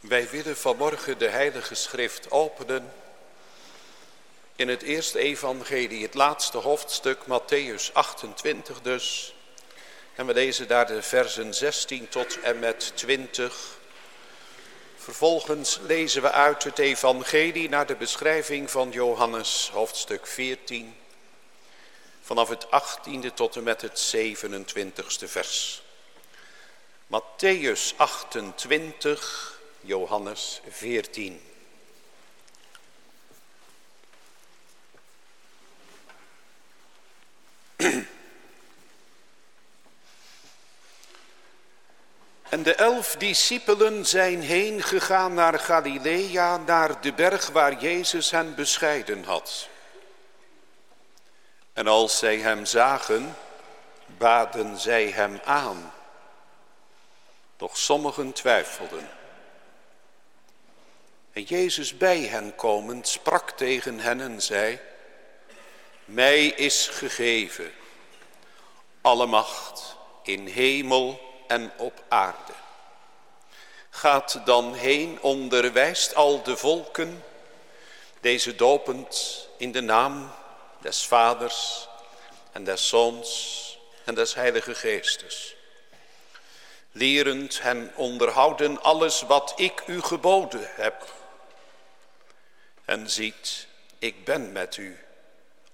Wij willen vanmorgen de Heilige Schrift openen in het eerste evangelie, het laatste hoofdstuk, Matthäus 28 dus. En we lezen daar de versen 16 tot en met 20. Vervolgens lezen we uit het evangelie naar de beschrijving van Johannes, hoofdstuk 14. Vanaf het 18e tot en met het 27e vers. Matthäus 28, Johannes 14. En de elf discipelen zijn heen gegaan naar Galilea, naar de berg waar Jezus hen bescheiden had. En als zij hem zagen, baden zij hem aan. Doch sommigen twijfelden. En Jezus bij hen komend sprak tegen hen en zei, Mij is gegeven alle macht in hemel en op aarde. Gaat dan heen, onderwijst al de volken, deze dopend in de naam des Vaders en des Zoons en des Heilige Geestes. Lerend hen onderhouden alles wat ik u geboden heb. En ziet, ik ben met u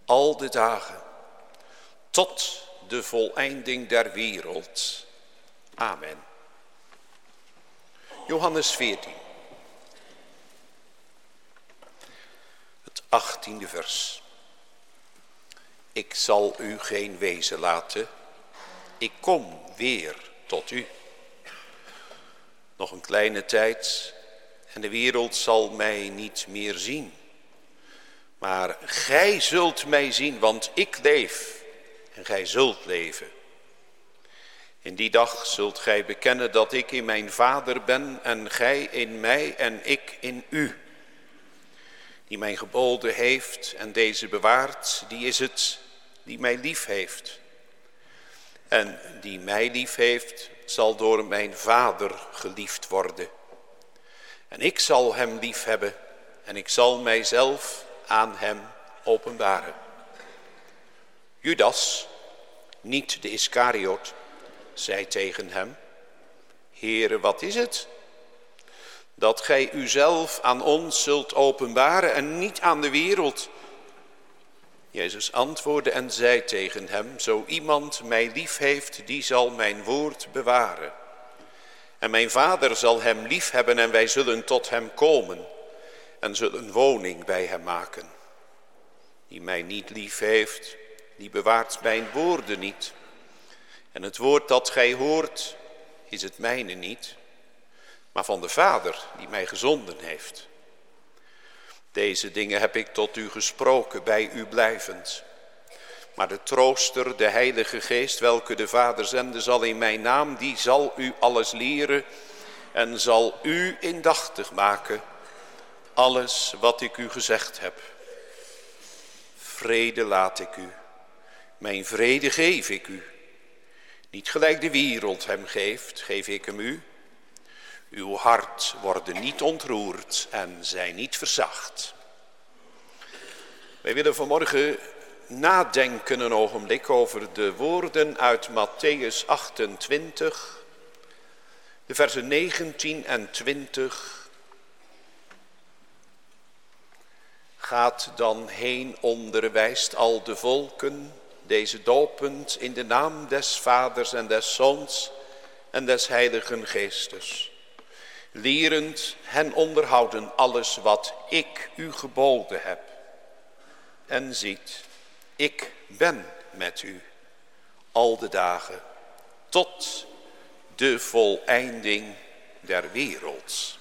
al de dagen tot de voleinding der wereld. Amen. Johannes 14. Het achttiende vers. Ik zal u geen wezen laten. Ik kom weer tot u. Nog een kleine tijd en de wereld zal mij niet meer zien. Maar gij zult mij zien, want ik leef en gij zult leven. In die dag zult gij bekennen dat ik in mijn vader ben en gij in mij en ik in u. Die mij geboden heeft en deze bewaart, die is het die mij lief heeft. En die mij lief heeft, zal door mijn vader geliefd worden. En ik zal hem lief hebben en ik zal mijzelf aan hem openbaren. Judas, niet de Iscariot, zei tegen hem, Heere, wat is het? Dat gij uzelf aan ons zult openbaren en niet aan de wereld. Jezus antwoordde en zei tegen hem, zo iemand mij lief heeft, die zal mijn woord bewaren. En mijn vader zal hem lief hebben en wij zullen tot hem komen en zullen woning bij hem maken. Die mij niet lief heeft, die bewaart mijn woorden niet. En het woord dat gij hoort, is het mijne niet, maar van de Vader die mij gezonden heeft. Deze dingen heb ik tot u gesproken, bij u blijvend. Maar de trooster, de heilige geest, welke de Vader zende, zal in mijn naam, die zal u alles leren en zal u indachtig maken, alles wat ik u gezegd heb. Vrede laat ik u, mijn vrede geef ik u. Niet gelijk de wereld hem geeft, geef ik hem u. Uw hart worden niet ontroerd en zij niet verzacht. Wij willen vanmorgen nadenken een ogenblik over de woorden uit Matthäus 28, de versen 19 en 20. Gaat dan heen, onderwijst al de volken, deze dopend in de naam des Vaders en des Zoons en des Heiligen Geestes. Lerend hen onderhouden alles wat ik u geboden heb. En ziet, ik ben met u al de dagen tot de voleinding der wereld.